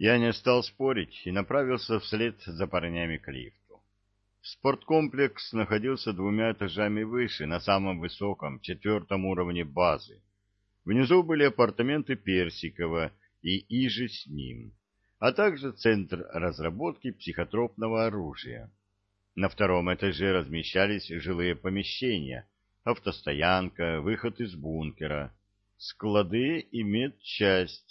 Я не стал спорить и направился вслед за парнями к лифту. Спорткомплекс находился двумя этажами выше, на самом высоком, четвертом уровне базы. Внизу были апартаменты Персикова и Иже с ним, а также центр разработки психотропного оружия. На втором этаже размещались жилые помещения, автостоянка, выход из бункера, склады и медчасть.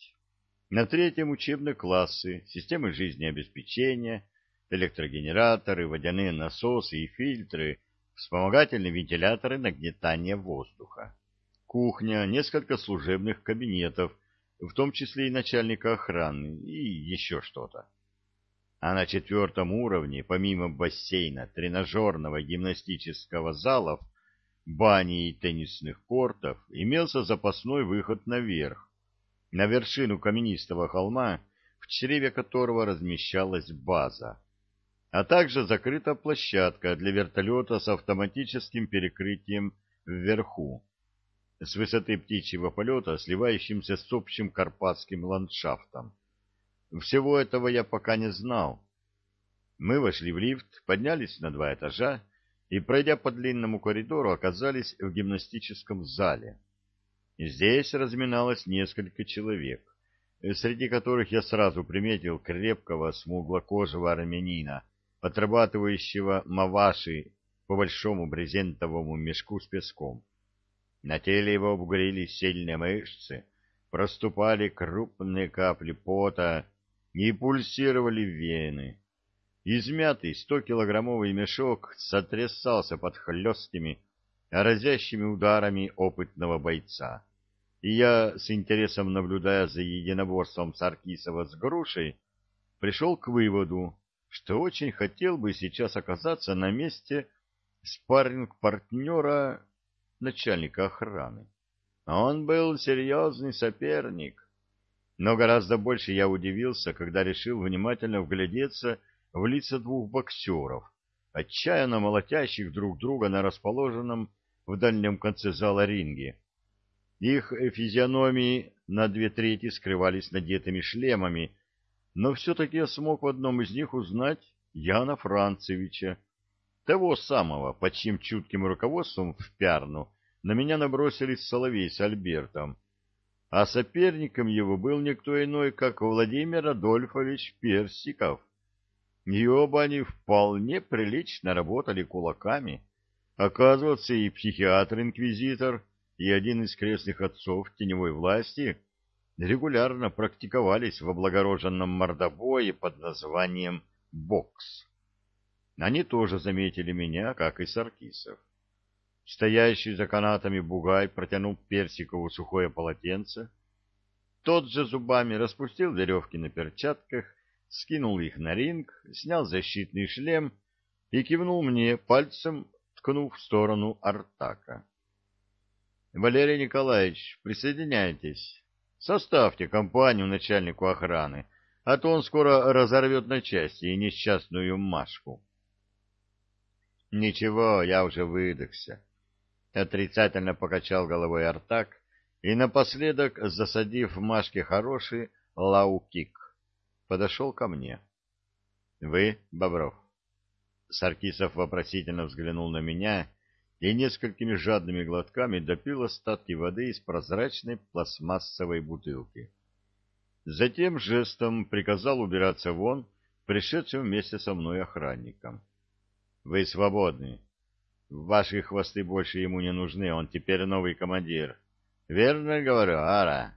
На третьем учебные классы, системы жизнеобеспечения, электрогенераторы, водяные насосы и фильтры, вспомогательные вентиляторы нагнетания воздуха. Кухня, несколько служебных кабинетов, в том числе и начальника охраны, и еще что-то. А на четвертом уровне, помимо бассейна, тренажерного гимнастического залов, бани и теннисных кортов, имелся запасной выход наверх, на вершину каменистого холма, в чреве которого размещалась база, а также закрыта площадка для вертолета с автоматическим перекрытием вверху, с высоты птичьего полета, сливающимся с общим карпатским ландшафтом. Всего этого я пока не знал. Мы вошли в лифт, поднялись на два этажа и, пройдя по длинному коридору, оказались в гимнастическом зале. Здесь разминалось несколько человек, среди которых я сразу приметил крепкого смуглокожего армянина, отрабатывающего маваши по большому брезентовому мешку с песком. На теле его обгорелись сильные мышцы, проступали крупные капли пота и пульсировали вены. Измятый стокилограммовый мешок сотрясался под хлесткими, разящими ударами опытного бойца и я, с интересом наблюдая за единоборством Саркисова с грушей, пришел к выводу, что очень хотел бы сейчас оказаться на месте спарринг-партнера начальника охраны. Он был серьезный соперник, но гораздо больше я удивился, когда решил внимательно вглядеться в лица двух боксеров, отчаянно молотящих друг друга на расположенном в дальнем конце зала ринге. Их физиономии на две трети скрывались надетыми шлемами, но все-таки я смог в одном из них узнать Яна Францевича, того самого, под чьим чутким руководством в Пярну на меня набросились Соловей с Альбертом, а соперником его был никто иной, как Владимир Адольфович Персиков. И оба они вполне прилично работали кулаками. Оказывается, и психиатр-инквизитор и один из крестных отцов теневой власти регулярно практиковались в облагороженном мордобое под названием «бокс». Они тоже заметили меня, как и Саркисов. Стоящий за канатами бугай протянул Персикову сухое полотенце. Тот же зубами распустил веревки на перчатках, скинул их на ринг, снял защитный шлем и кивнул мне пальцем, ткнув в сторону Артака. Валерий Николаевич, присоединяйтесь. Составьте компанию начальнику охраны, а то он скоро разорвет на части и несчастную Машку. Ничего, я уже выдохся. Отрицательно покачал головой Артак и напоследок, засадив Машке хороший лаукик, подошел ко мне. — Вы, Бобров? Саркисов вопросительно взглянул на меня и несколькими жадными глотками допил остатки воды из прозрачной пластмассовой бутылки. Затем жестом приказал убираться вон пришедшим вместе со мной охранникам. — Вы свободны. Ваши хвосты больше ему не нужны, он теперь новый командир. Верно говорю, Ара?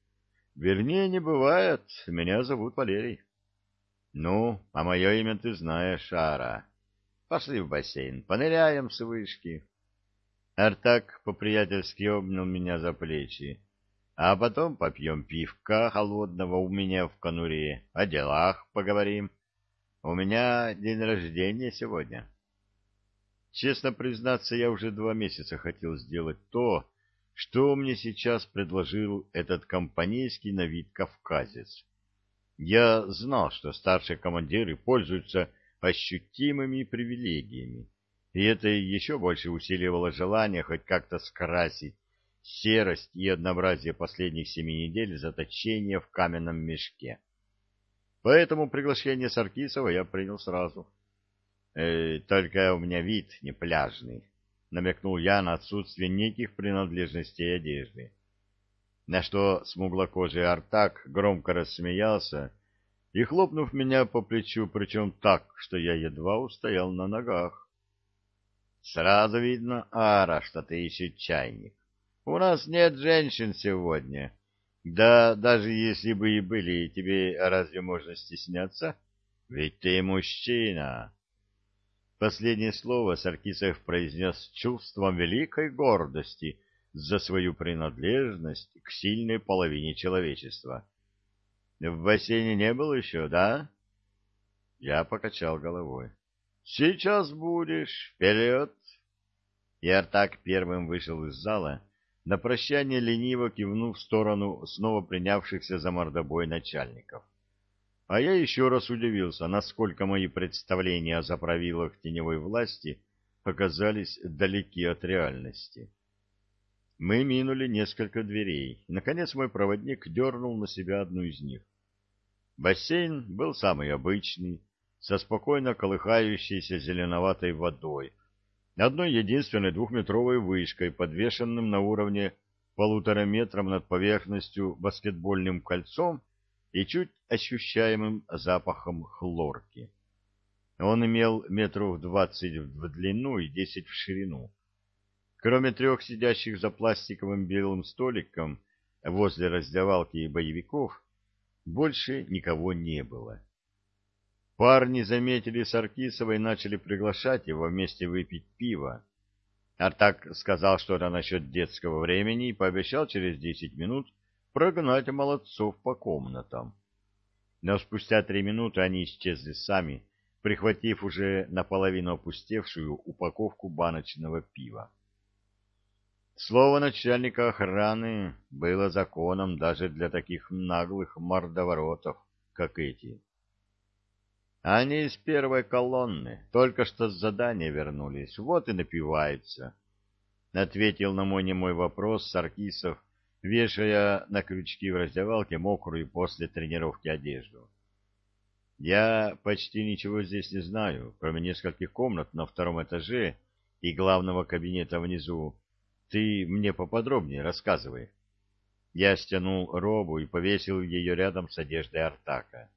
— Вернее, не бывает. Меня зовут Валерий. — Ну, а мое имя ты знаешь, Ара. Пошли в бассейн, поныряем с вышки. Артак по-приятельски обнял меня за плечи. А потом попьем пивка холодного у меня в конуре, о делах поговорим. У меня день рождения сегодня. Честно признаться, я уже два месяца хотел сделать то, что мне сейчас предложил этот компанейский на вид кавказец. Я знал, что старшие командиры пользуются ощутимыми привилегиями, и это еще больше усиливало желание хоть как-то скрасить серость и однообразие последних семи недель заточения в каменном мешке. Поэтому приглашение Саркисова я принял сразу. «Э, «Только у меня вид не пляжный», — намекнул я на отсутствие неких принадлежностей одежды. На что смуглокожий Артак громко рассмеялся и, хлопнув меня по плечу, причем так, что я едва устоял на ногах. «Сразу видно, Ара, что ты еще чайник. У нас нет женщин сегодня». Да даже если бы и были, тебе разве можно стесняться? Ведь ты мужчина. Последнее слово Саркисов произнес с чувством великой гордости за свою принадлежность к сильной половине человечества. В бассейне не был еще, да? Я покачал головой. Сейчас будешь, вперед! И Артак первым вышел из зала, на прощание лениво кивнув в сторону снова принявшихся за мордобой начальников. А я еще раз удивился, насколько мои представления о заправилах теневой власти оказались далеки от реальности. Мы минули несколько дверей. Наконец мой проводник дернул на себя одну из них. Бассейн был самый обычный, со спокойно колыхающейся зеленоватой водой, одной единственной двухметровой вышкой, подвешенным на уровне полутора метров над поверхностью баскетбольным кольцом и чуть ощущаемым запахом хлорки. Он имел метров двадцать в длину и десять в ширину. Кроме трех сидящих за пластиковым белым столиком возле раздевалки и боевиков, больше никого не было. Парни заметили Саркисова и начали приглашать его вместе выпить пиво. Артак сказал что-то насчет детского времени и пообещал через десять минут прогнать молодцов по комнатам. Но спустя три минуты они исчезли сами, прихватив уже наполовину опустевшую упаковку баночного пива. Слово начальника охраны было законом даже для таких наглых мордоворотов, как эти. Они из первой колонны, только что с задания вернулись, вот и напиваются. Ответил на мой немой вопрос Саркисов, вешая на крючки в раздевалке мокрую после тренировки одежду. Я почти ничего здесь не знаю, кроме нескольких комнат на втором этаже и главного кабинета внизу. Ты мне поподробнее рассказывай. Я стянул робу и повесил ее рядом с одеждой Артака.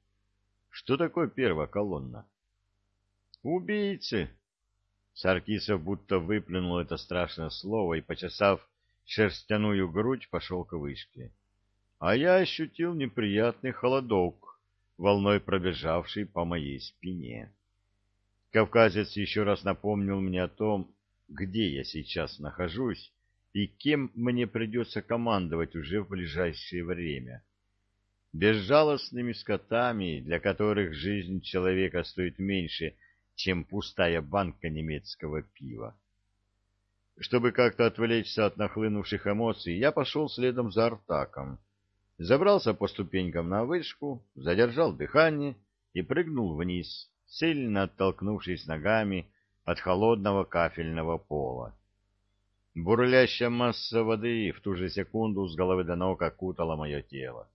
Что такое первая колонна? Убийцы. Саркисов будто выплюнул это страшное слово и, почесав шерстяную грудь, пошел к вышке. А я ощутил неприятный холодок, волной пробежавший по моей спине. Кавказец еще раз напомнил мне о том, где я сейчас нахожусь и кем мне придется командовать уже в ближайшее время безжалостными скотами, для которых жизнь человека стоит меньше, чем пустая банка немецкого пива. Чтобы как-то отвлечься от нахлынувших эмоций, я пошел следом за Артаком. Забрался по ступенькам на вышку, задержал дыхание и прыгнул вниз, сильно оттолкнувшись ногами от холодного кафельного пола. Бурлящая масса воды в ту же секунду с головы до ног окутала мое тело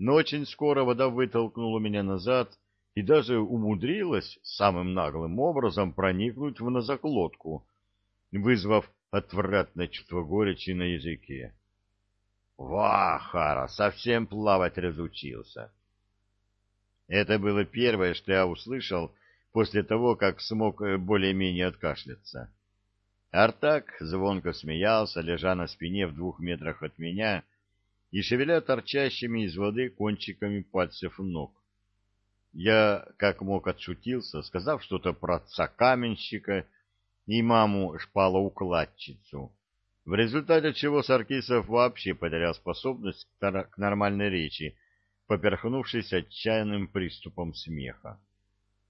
но очень скоро вода вытолкнула меня назад и даже умудрилась самым наглым образом проникнуть в нозоклотку, вызвав отвратное чувство горечи на языке. Вахара, совсем плавать разучился. Это было первое, что я услышал после того, как смог более-менее откашляться. Артак звонко смеялся, лежа на спине в двух метрах от меня, и шевеля торчащими из воды кончиками пальцев ног. Я как мог отшутился, сказав что-то про отца каменщика и маму шпалоукладчицу, в результате чего Саркисов вообще потерял способность к нормальной речи, поперхнувшись отчаянным приступом смеха.